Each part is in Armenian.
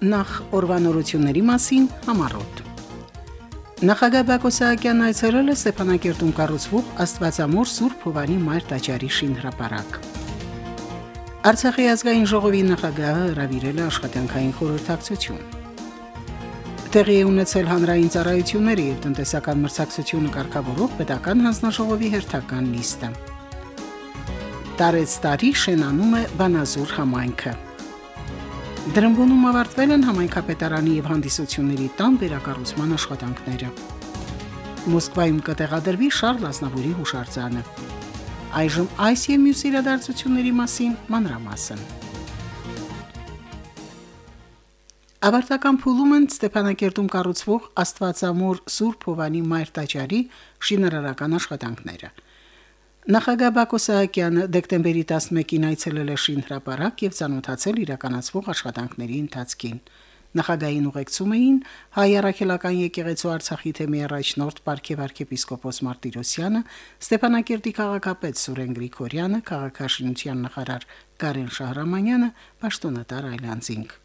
Նախ օրվանորությունների մասին համառոտ։ Նախագահ Բակո Սահակյանն այցելել է Ստեփանակերտում կառուցվող Աստվածամոր Սուրբ Հովանի Մայր տաճարի շինհրապարակ։ Արցախի ազգային ժողովի նախագահը հրավիրել է աշխատանքային խորհրդակցություն։ Տեղի է ունեցել հանրային ծառայությունների եւ տնտեսական մրցակցությունը կարգավորող պետական հանձնաժողովի հերթական նիստը։ Տարեց տարի շենանում է Բանազուր համայնքը։ Դրամբոնում ավարտվել են համայնքապետարանի եւ հանդիսությունների տան վերակառուցման աշխատանքները։ Մոսկվայում կտեղադրվի Շարլ Ազնավուրի հուշարձանը։ Այժմ այս եւ մյուս իրադարձությունների մասին մանրամասն։ Ավարտական փուլում են Ստեփանակերտում կառուցվող Աստվածամոր Սուրբ Հովանի Մայր տաճարի շինարարական աշխատանքները։ Նախագահ Բակո Սահակյանը դեկտեմբերի 11-ին այցելել է Շինհրապարակ եւ ցանոթացել իրականացվող աշխատանքների ընթացքին։ Նախագահային ուղեկցում էին հայ առաքելական եկեղեցու Արցախի թեմի առաջնորդ Պարքև arczepiskopos Մարտիրոսյանը, Ստեփանակերտի քաղաքապետ Սուրեն Գրիգորյանը, քաղաքաշինության նախարար Կարեն Շահրամանյանը, պաշտոնատար Այլանդզինգ։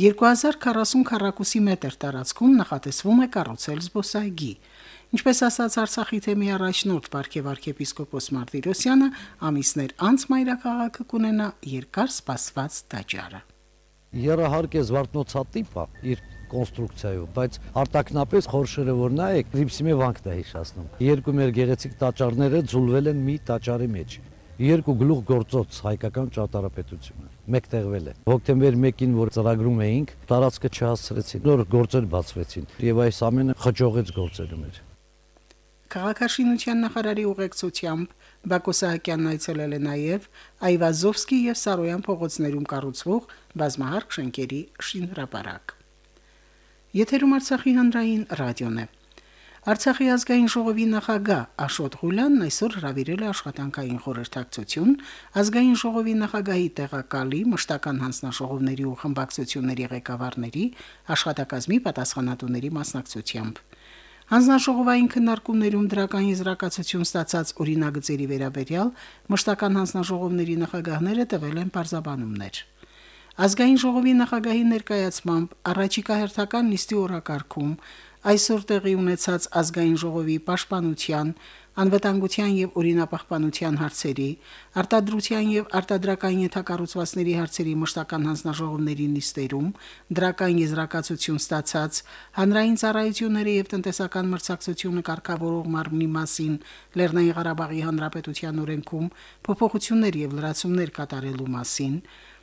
2040 քառակուսի մետր տարածքում նախատեսվում է կառուցել զբոսայգի։ Ինչպես ասաց Արցախի թեմի առաջնորդ Պարքև arczepiskopos Մարտիրոսյանը, ամիսներ անց մայրաքաղաքը կունենա երկար սպասված տաճարը։ Երահարկե զվարթնոցատիպա իր կոնստրուկցիայով, բայց արտակնապես խորշերը որ նայեք, ռիպսիմե վանքն է հիշացնում։ Երկու մեր գեղեցիկ տաճարները ձուլվել են մի տաճարի մեջ. Երկու գլուխ գործոց հայկական ճարտարապետությունը. Մեկտեղվել է. Հոկտեմբեր 1-ին որ ծրագրում էինք տարածքը չհասցրեցին նոր գործեր բացվեցին եւ այս ամենը խճողեց գործերը մեր Քաղաքաշինության նախարարի ուղեկցությամբ Բակո Սահակյանն այցելել է նաև Այվազովսկի եւ Սարոյան փողոցներում կառուցվող բազմահարկ շենքերի շինհրապարակ։ Եթերում Արցախի հանրային ռադիոն է։ Արցախի ազգային ժողովի նախագահ Աշոտ Ղուլյանն այսօր հրավիրել է աշխատանքային խորհրդակցություն ազգային ժողովի նախագահի տեղակալի մշտական հանձնաժողովների ու խմբակցությունների ղեկավարների աշխատակազմի պատասխանատուների մասնակցությամբ։ Հանձնաժողովային քննարկումներում դրական եզրակացություն ստացած օրինագծերի վերաբերյալ մշտական հանձնաժողովների նախագահները տվել են պարզաբանումներ։ Ազգային ժողովի նախագահի ներկայացմամբ առաջիկա հերթական նիստի օրակարգում այսօր տեղի ունեցած ազգային ժողովի պաշտպանության անվտանգության եւ օրինապահպանության հարցերի, արտադրության եւ արտադրական ենթակառուցվածքների հարցերի մշտական հանձնաժողովների նիստերում դրական եզրակացություն ստացած հանրային ծառայությունների եւ տնտեսական մրցակցությունը կարգավորող մարմնի մասին Լեռնային Ղարաբաղի Հանրապետության օրենքում փոփոխություններ եւ լրացումներ կատարելու մասին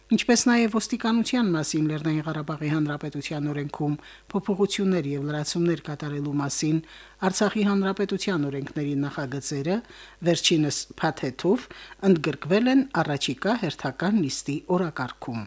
ինչպես նաև ոստիկանության մասին Լեռնային Ղարաբաղի Հանրապետության օրենքում փոփոխություններ եւ լրացումներ կատարելու մասին Արցախի Հանրապետության օրենքների նախագծերը վերջինս փաթեթով ընդգրկվել են առաջիկա հերթական նիստի օրակարգում։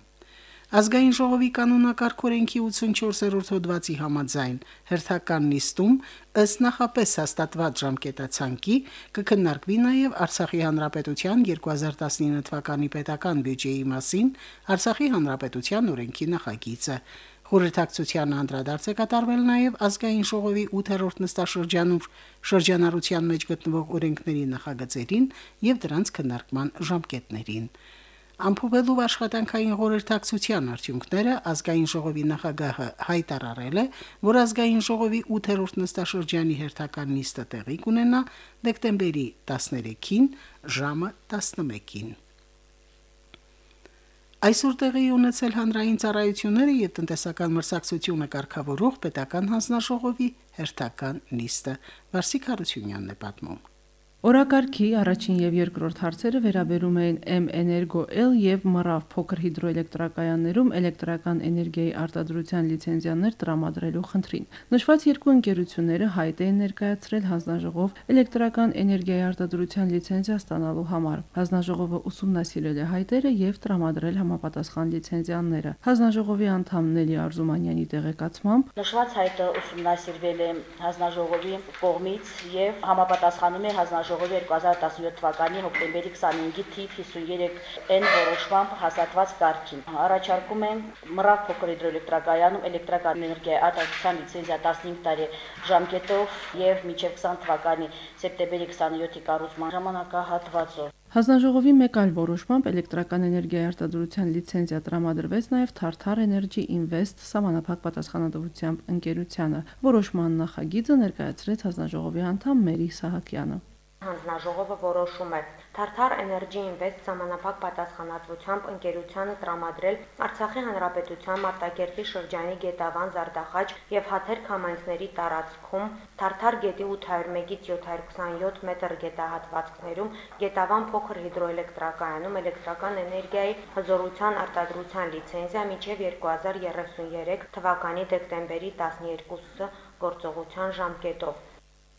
Ազգային ժողովի կանոնակարգ օրենքի 84-րդ հոդվածի համաձայն հերթական նիստում ըստ նախապես հաստատված ժամկետացանկի կքննարկվի նաև Արցախի հանրապետության 2019 թվականի պետական բյուջեի մասին Արցախի հանրապետության օրենքի նախագիծը։ Խորհրդակցության անդրադարձ է կատարվել նաև ազգային ժողովի 8-րդ նստաշրջանում շրջանառության մեջ գտնվող օրենքների նախագծերին եւ դրանց քննարկման ժամկետներին։ Ամփոփելով աշխատանքային խորհրդակցության արդյունքները ազգային ժողովի նախագահը հայտարարել է, որ ազգային ժողովի 8-րդ նստաշրջանի հերթական նիստը տեղի կունենա դեկտեմբերի 13-ին ժամը 11-ին։ Այսօր տեղի ունեցել հանրային ծառայությունները եւ տնտեսական մրցակցությունը կարգավորող պետական հանձնաժողովի հերթական նիստը։ Վարսիկ Հարությունյանն է պատմում։ Օրակարգի առաջին եւ երկրորդ հարցերը վերաբերում էին M Energo-L եւ MRAV փոքր հիդրոէլեկտրակայաններում էլեկտրական էներգիայի արտադրության լիցենզիաներ տրամադրելու խնդրին։ Նշված երկու ընկերությունները հայտ էին ներկայացրել հանձնաժողով էլեկտրական էներգիայի արտադրության լիցենզիա ստանալու համար։ Հանձնաժողովը ուսումնասիրել է հայտերը եւ տրամադրել համապատասխան լիցենզիաները։ Հանձնաժողովի անդամ Նելի Արզումանյանի տեղեկացմամբ նշված հայտը ուսումնասիրվել է հանձնաժողովի կողմից եւ համապատասխանում է հանձնաժողովի հանձնաժողովի 2017 թվականի հոկտեմբերի 25-ի թիվ 53N որոշմամբ հաստատված կարգին։ Առաջարկում են մռավ փոքր հիդրոէլեկտրակայանում էլեկտրական էներգիայի արտադրության լիցենզիա 15 տարի ժամկետով եւ մինչեւ 20 թվականի սեպտեմբերի 27-ի կառուցման ժամանակահատվածով։ Հանձնաժողովի մեկ այլ որոշմամբ էլեկտրական էներգիայի արտադրության լիցենզիա տրամադրվեց նաև Tartar Energy Invest սահմանափակ պատասխանատվությամբ ընկերությանը։ Որոշման նախագիծը ներկայացրեց հանձնաժողովի անդամ Մերի Սահակյանը։ Հանձնաժողովը որոշում է Tartar Energy Invest սահմանափակ պատասխանատվությամբ ընկերությանը տրամադրել Արցախի Հանրապետության Մարտակերտի շրջանի Գետավան, Զարդախաչ եւ Հաթեր համայնքների տարածքում Tartar գետի 801-ից 727 մետր գետահատվածքներում Գետավան փոքր հիդրոէլեկտրակայանում էլեկտրական էներգիայի հզորության արտադրության լիցենզիա մինչև 2033 թվականի դեկտեմբերի 12-ը գործողության ժամկետով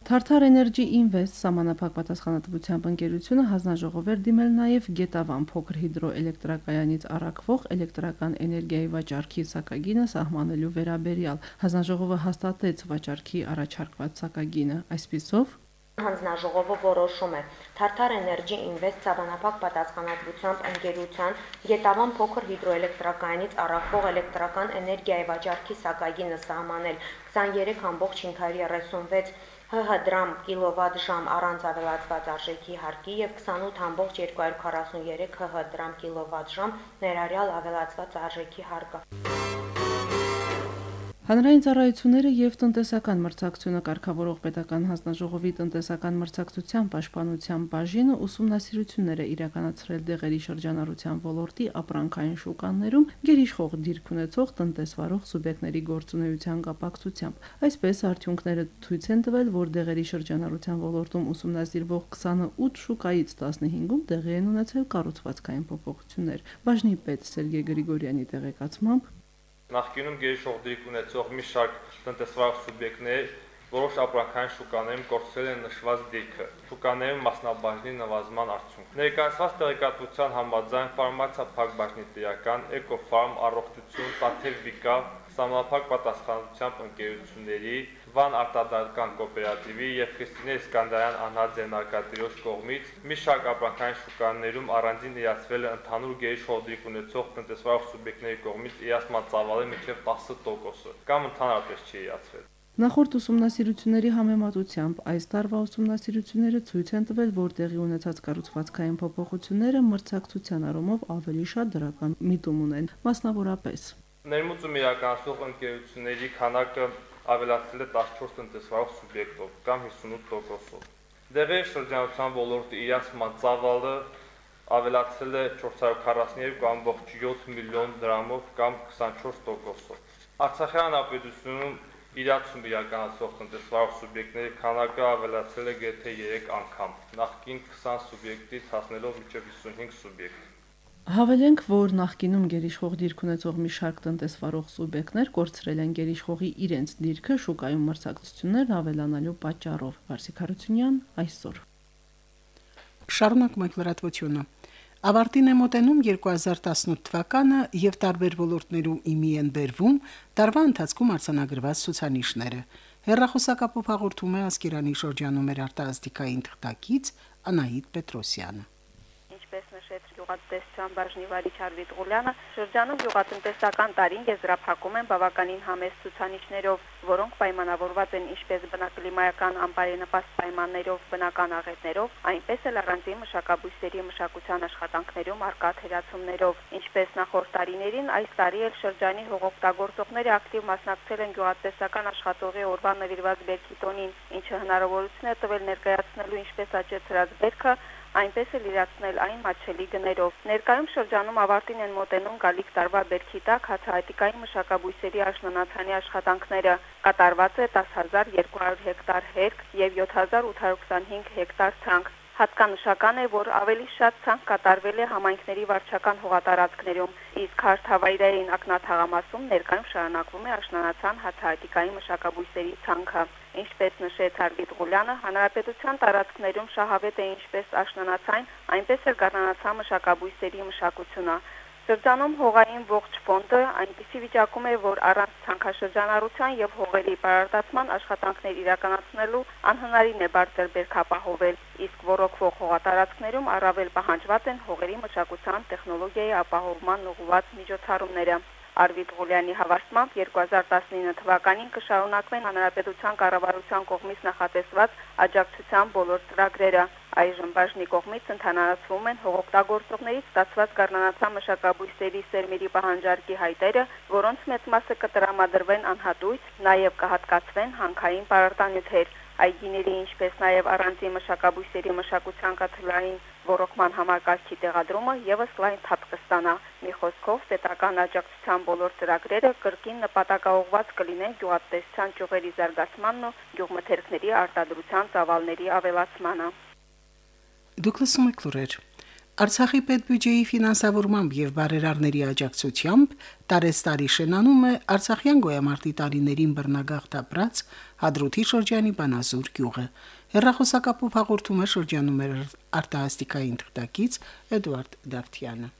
Tartar Energy Invest սահմանափակ պատասխանատվությամբ ընկերությունը հանձնաժողով էր դիմել նաև Գետավան փոքր հիդրոէլեկտրակայանից առաքվող էլեկտրական էներգիայի վաճառքի սակագինը սահմանելու վերաբերյալ։ Հանձնաժողովը հաստատեց վաճառքի առաջարկված սակագինը։ Այսպիսով Հանձնաժողովը որոշում է Tartar Energy Invest ցավանապակ պատասխանատվությամբ ընկերության Գետավան փոքր հիդրոէլեկտրակայանից առաքվող էլեկտրական էներգիայի վաճառքի սակագինը սահմանել 23.536 ՀՀ դրամ կիլովատ-ժամ առանց ավելացված արժեքի հարկի եւ 28.243 ՀՀ դրամ կիլովատ-ժամ ներառյալ ավելացված արժեքի հարկը։ Հանրային ծառայությունները եւ տնտեսական մրցակցությունը կարգավորող պետական հանձնաժողովի տնտեսական մրցակցության պաշտպանության բաժինը ուսումնասիրություններ է իրականացրել դեղերի շրջանառության ոլորտի ապրանքային շուկաներում գերիշխող դիրք ունեցող տնտեսվարող սուբյեկտների գործունեության կապակցությամբ։ Այսպես արդյունքները ցույց են տվել, որ դեղերի շրջանառության ոլորտում ուսումնասիրվող 28 շուկայից 15-ում տեղի են ունեցել կառուցվածքային փոփոխություններ։ Բաժնի պետ Սերգեյ Գրիգորյանի տեղեկացմամբ Նախկինում գերիշխող դիրք ունեցող մի շարք տնտեսվարող սուբյեկտներ որոշ ապրանքային շուկաներում կորցրել են նշված դիրքը։ Շուկաներում մասնաբաժնի նվազման արդյունք։ Ներկայացված տեղեկատվության համաձայն ֆարմացիա փակbaşնի տիրական Էկոֆարմ առողջություն Տաթև Վիկա Սամապակ պատասխանատվությամբ ընկերությունների Վան արտադրական կոոպերատիվի եւ Քրիստինե Իսկանդարյան անհատ ձեռնարկատիրոջ կողմից մի շարք ապրանքային շուկաներում առանձին իրացվել է ընդհանուր գերի շոդրիկ ունեցող տնտեսվարող սուբյեկտների կողմից իրացման ծավալը մինչև 10%-ը կամ ընդհանրապես չի իրացվել։ Նախորդ ուսումնասիրությունների համեմատությամբ այս տարվա ուսումնասիրությունները ցույց են տվել, որ տեղի ունեցած կառուցվածքային փոփոխությունները մրցակցության առումով ավելի շատ դրական միտում ունեն, մասնավորապես Ներմուծում իրականացող ընկերությունների քանակը ավելացել է 14 տնտեսվարող սուբյեկտով կամ 58%-ով։ Դեղերի շրջանության ոլորտի իրացման ծավալը ավելացել է 442.7 միլիոն դրամով կամ 24%-ով։ Արցախյան ապետությունում իրացում իրականացող տնտեսվարող սուբյեկտների քանակը ավելացել է գեթե 3 անգամ, նախկին 20 սուբյեկտից հասնելով մինչև 55 սուբյեկտ։ Հավելենք, որ նախկինում գերիշխող դիրք ունեցող մի շարք տնտեսվարող սուբյեկտներ կորցրել են գերիշխողի իրենց դիրքը շուկայում մրցակցություններն ավելանալու պատճառով։ Վարսիկ Հարությունյան այսօր։ Շարունակ մեկլրատվությունը։ Ավարտին է մոտենում 2018 թվականը եւ տարբեր ոլորտներում իմի են բերվում տարվա ընթացքում արձանագրված ցուցանիշները։ Հերրախոսակապով հաղորդում է Ասկերանի շրջանում մեր արտասթիկային թղթակից Անահիտ Պետրոսյանը գյուղատնտեսության բաժնի վարիչ Արվիտ Ղուլյանը շրջանում գյուղատնտեսական տարին եզրափակում են բավականին համեստ ցուցանիշներով, որոնք պայմանավորված են ինչպես բնակլիմայական անբարենպաստ պայմաններով, բնական աղետներով, այնպես էլ առանձին մշակաբույսերի մշակության աշխատանքներում արկա թերացումներով։ Ինչպես նախորդ տարիներին, այս տարի էլ շրջանի հողօգտագործողները ակտիվ մասնակցել են գյուղատնտեսական աշխատողի օրվա նվիրված բերքի տոնին, ինչը հնարավորություն է տվել ներկայացնելու ինչպես աճեցրած բերքը, այնպես էլ իրացնել այն մատչելի գներով։ Ներկայում շրջանում ավարտին են մոտենում գալիք տարվա բերքի տակ հացահատիկային մշակաբույսերի աշնանացանի աշխատանքները։ Կատարված է 10200 հեկտար հերկ եւ 7825 հեկտար ցանք։ Հատկանշական է, որ ավելի շատ ցանկ կատարվել է համայնքների վարչական հողատարածքներում, իսկ հարթավայրային ակնաթաղամասում ներկայում շարունակվում է աշնանացան հացահատիկային մշակաբույսերի ցանքը։ Ինչպես նշեց Արվիտ Ղուլյանը, հանրապետության տարածքներում շահավետ է ինչպես աշնանացային, այնպես էլ գառնանացան մշակաբույսերի մշակությունը։ Շրջանում հողային ողջ ֆոնդը այնպիսի վիճակում է, որ առանց ցանքաշրջանառության եւ հողերի բարարտացման աշխատանքներ իրականացնելու անհնարին է բարձր բերքապահովել, իսկ ռոռոկվող հողատարածքներում առավել պահանջված են հողերի մշակության տեխնոլոգիայի ապահովման ուղղված միջոցառումները։ Արվիտ Ղուլյանի հավաստմամբ 2019 թվականին կշարունակվեն հանրապետության կառավարության կողմից նախատեսված աջակցության բոլոր ծրագրերը։ Այժմ բաժնի կողմից ընդհանրացվում են հողօգտագործողներից ստացված գառնանացան մշակաբույսերի սերմերի պահանջարկի հայտերը, որոնց մեծ մասը կտրամադրվեն անհատույց, նաև կհատկացվեն հանքային պարարտանյութեր այգիների, ինչպես նաև առանձին մշակաբույսերի մշակության կաթլային ռոռոկման համակարգի տեղադրումը եւս լայն թափ կստանա։ Մի խոսքով պետական աջակցության բոլոր ծրագրերը կրկին նպատակաուղված կլինեն գյուղատնտեսության ճյուղերի զարգացմանն ու գյուղմթերքների արտադրության ծավալների ավելացմանը։ Դուք լսում եք լուրեր։ Արցախի պետբյուջեի ֆինանսավորմամբ եւ բարերարների աջակցությամբ տարեստարի շենանում է Արցախյան գոյամարտի տարիներին բռնագաղթ ապրած Հադրութի շրջանի Բանազուր գյուղը։ Հերրախոսակապով հաղորդում է շրջանում մեր արտահասթիկային թղթակից Էդվարդ Դավթյանը։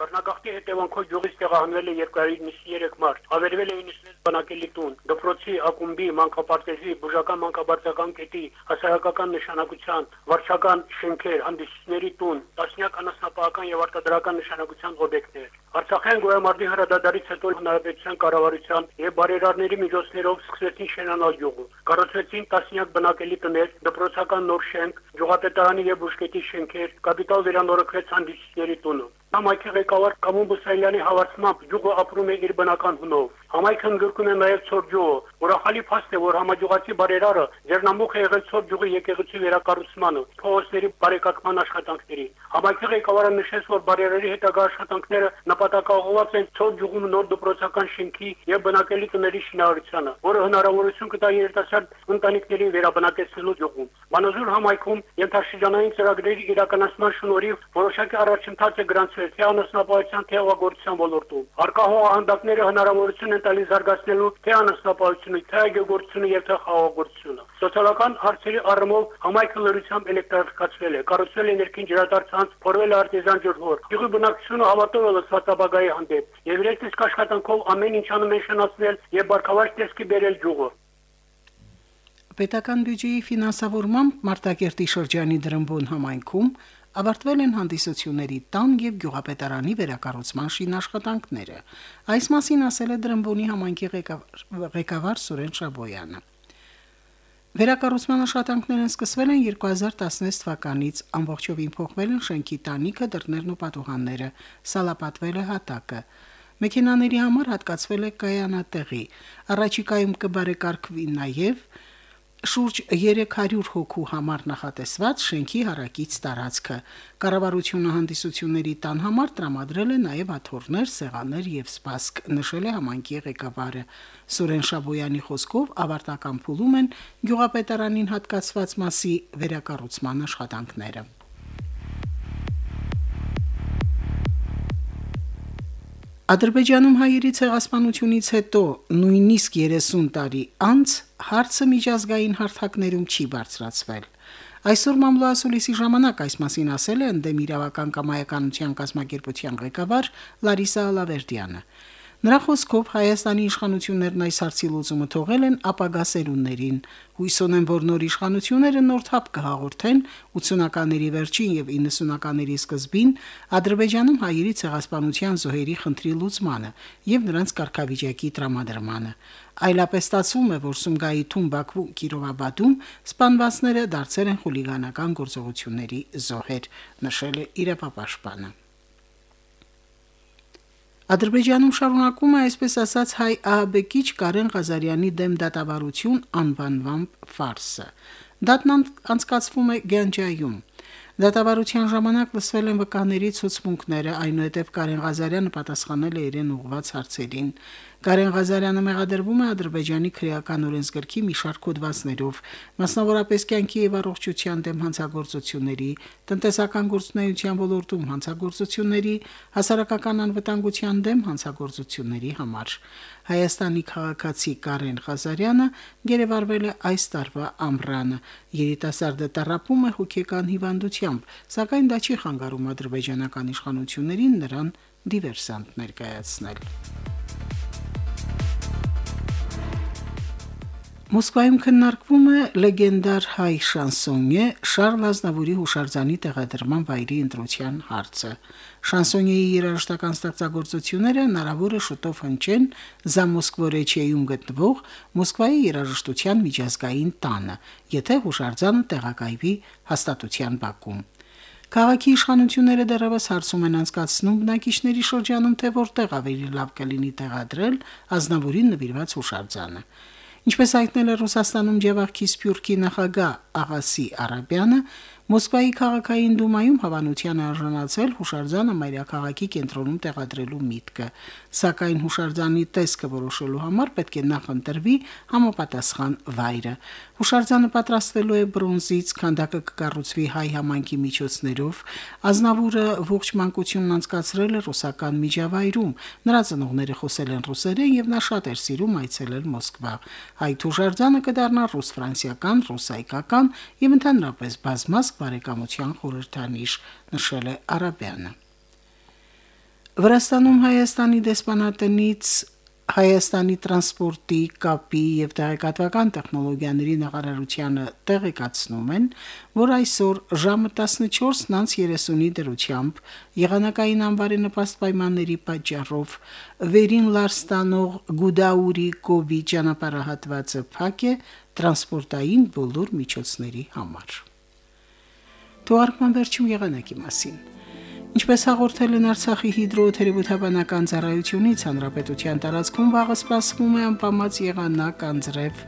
Բռնագաղթի հետևանքով գյուղից տեղահանվել է 293 մարդ։ Ավերվել է 96 բնակելի տուն, դպրոցի, ակումբի, մանկապարտեզի, բուժական մանկաբարձական կետի, հասարակական նշանակության, վարչական շենքեր, հանդիսների տուն, տասնյակ անասնապահական եւ արտադրական նշանակության օբյեկտներ։ Արցախյան գոյամարտի հրադադարից հետո հնարավորության կառավարության եւ բարերարների միջոցներով սկսեցին շենանալ գյուղը։ Կառուցվեցին տասնյակ բնակելի տներ, դպրոցական նոր շենք, գյուղատնտարանի եւ բուժկետի շենքեր, կապիտալ վերանորոգվեց հանդիսների տունը։ Համայնքի ղեկավար Կամոն Բուսայլյանի հավաստմամբ գյուղը ապրում է իր բնական հունով։ Համայնքը ընդգրկում է նաև Ցոր գյուղը։ Ուրախալի փաստ է, որ համագյուղացի բարերարը ձեռնամուխ է եղել Ցոր գյուղի եկեղեցի վերակառուցմանը, փողոցների բարեկարգման աշխատանքների։ Համայնքի ղեկավարը նշեց, որ բարերարի հետագա աշխատանքները նպատակաուղղված են Ցոր գյուղում նոր դպրոցական շենքի եւ բնակելի տների շինարարությանը, որը հնարավորություն կտա երիտասարդ ընտանիքներին վերաբնակեցնելու գյուղում։ Մանազուր համայնքում ենթաշրջանային ծրագրերի իրականացման շնորհիվ որոշակի առաջընթաց է գրանցվել թե անասնապահության թե հողագործության ոլորտում։ Արկա հողահանդակները հնարավորություն են տալիս զարգացնելու թե անասնապահությունը, թե այգեգործությունը եւ թե խաղաղորդությունը։ Սոցիալական հարցերի առումով համայնքը լրությամբ էլեկտրաֆիկացվել է, կառուցվել է ներքին ջրատարածք, փորվել է արտեզան ջրհոր։ Գյուղի բնակչությունը հավատով է լսված ապագայի հանդեպ եւ իրենց իսկ աշխատանքով ամեն ինչ անում են շնացնել եւ բարգավաճ տեսքի բերել ջուղը։ Պետական բյուջեի ֆինանսավորմամբ Մարտակերտի շրջանի Դրամբոն համայնքում ավարտվել են հանդիսությունների տան եւ գյուղապետարանի վերակառուցման շինաշխատանքները։ Այս մասին ասել է Դրամբոնի համայնքի ղեկավար Սուրեն Շաբոյանը։ Վերակառուցման աշխատանքներն սկսվել են 2016 թվականից, ամբողջովին փոխվել են շենքի տանիքը, դռներն ու պատուհանները, սալապատվել է հատակը։ Մեքենաների համար հատկացվել է կայանատեղի։ Առաջիկայում կբարեկարգվի նաև շուրջ 300 հոգու համար նախատեսված շենքի հարակից տարածքը։ Կառավարությունը հանդիսությունների տան համար տրամադրել է նաև աթոռներ, սեղաններ եւ սպասք, նշել է համանքի ղեկավարը։ Սուրեն Շաբոյանի խոսքով ավարտական փուլում են գյուղապետարանին հատկացված մասի վերակառուցման աշխատանքները։ Ադրբեջանում հայերի ցեղասպանությունից հետո նույնիսկ 30 տարի անց հարցը միջազգային հարթակներում չի բարձրացվել։ Այսօր մամլոասուլիսի ժամանակ այս մասին ասել է ընդդեմ իրավական կամայականության կազմակերպության ղեկավար Լարիսա Ալավերդյանը։ Նրա խոսքով Հայաստանի իշխանություններն այս հարցի լուծումը թողել են ապագա սերունդներին։ Հույս ունեն, որ նոր իշխանությունները նոր թափ կհաղորդեն 80-ականների վերջին եւ 90-ականների սկզբին Ադրբեջանում հայերի ցեղասպանության զոհերի խնդրի լուծմանը եւ նրանց կարգավիճակի տրամադրմանը։ Այլապես ստացվում է, որ Սումգայի թուն Բաքվու Կիրովաբադում սպանվածները դարձել են խուլիգանական գործողությունների զոհեր, նշել է իրապապաշտպանը։ Ադրբեջանում շարունակում է այսպես ասած հայ ահաբեկիչ Կարեն Ղազարյանի դեմ դատավարություն անվանվամբ ֆարսը։ Դատն անցկացվում է Գանջայում։ Դատավարության ժամանակ լսվել են վկաների ցուցմունքները, այնուհետև Կարեն Ղազարյանը պատասխանել է իրեն ուղված հարցերին։ Կարեն Ղազարյանը մեղադրվում է Ադրբեջանի քրեական օրենսգրքի մի շարք կոդվածներով, մասնավորապես կյանքի եւ առողջության դեմ հանցագործությունների, տնտեսական գործունեության ոլորտում հանցագործությունների, հասարակական անվտանգության դեմ հանցագործությունների համար։ Հայաստանի քաղաքացի Կարեն Ղազարյանը գերեվարվել է այս տարվա ամռանը։ Երիտասարդը տարապում է հոգեկան հիվանդությամբ, սակայն դա չի խանգարում ադրբեջանական իշխանություններին նրան դիվերսանտ ներկայացնել։ Մոսկվայում քննարկվում է լեգենդար հայ շանսոնյե Շարլ Ազնավուրի հուշարձանի տեղադրման վայրի ընտրության հարցը։ Շանսոնյեի երաժշտական ստեղծագործությունները հնարավոր է շուտով հնչեն Զամոսկվորեչեյում գտնվող Մոսկվայի երաժշտության միջազգային տանը, եթե հուշարձանը տեղակայվի հաստատության Բաքում։ Քաղաքի իշխանությունները դեռևս հարցում են անցկացնում բնակիչների շրջանում, թե որտեղ ավելի լավ կլինի տեղադրել Ազնավուրին նվիրված հուշարձանը։ Ինչպես հայտնել է Ռուսաստանում Ջավախքի Սփյուռքի նախագահ Աղասի Արաբյանը, Մոսկվայի քաղաքային դումայում հավանության արժանացել հուշարձանը մայրաքաղաքի կենտրոնում տեղադրելու միտքը, սակայն հուշարձանի տեսքը որոշելու համար պետք է նախ ընտրվի համապատասխան վայրը։ Հուշարձանը պատրաստվելու է բրոնզից, քանդակը կկառուցվի հայ համայնքի միջոցներով։ Ազնավուրը ողջ մանկությունն անցկացրել է ռուսական միջավայրում։ Նրա ծնողները խոսել են ռուսերեն եւ նա շատ էր սիրում այցելել Մոսկվա։ Այդ հուշարձանը կդառնա ռուս-ֆրանսիական, ռուս-հայկական եւ ընդհանրապես բազմազգ բարեկամության խորհրդանիշ, նշել է Արաբյանը։ Վրաստանում Հայաստանի դեսպանատնից Հայաստանի տրանսպորտի, կապի եւ տեղեկատվական տեխնոլոգիաների նախարարությանը տեղեկացնում են, որ այսօր ժամը 14:30-ի դրությամբ եղանակային անբարենպաստ պայմանների պատճառով Վերին Լարստանող Գուդաուրի Կոբի ճանապարհատվածը փակ է տրանսպորտային բոլոր միջոցների համար։ Թողարկման վերջում եղանակի մասին։ Ինչպես հաղորդել են Արցախի հիդրոթերապևտաբանական ծառայությունից, հանրապետության տարածքում վաղը սպասվում է անպամած եղանակ անձրև։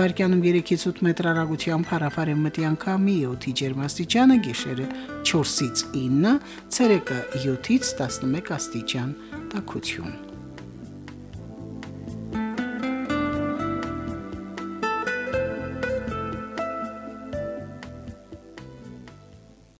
Վարկյանում 3-ից 8 մետր հեռագությամբ հարավարեն մտի անկամի 7-ի ջերմաստիճանը գիշերը 4-ից 9, ցերեկը 7-ից 11 աստիճան։ Տակություն։